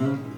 Mm-hmm.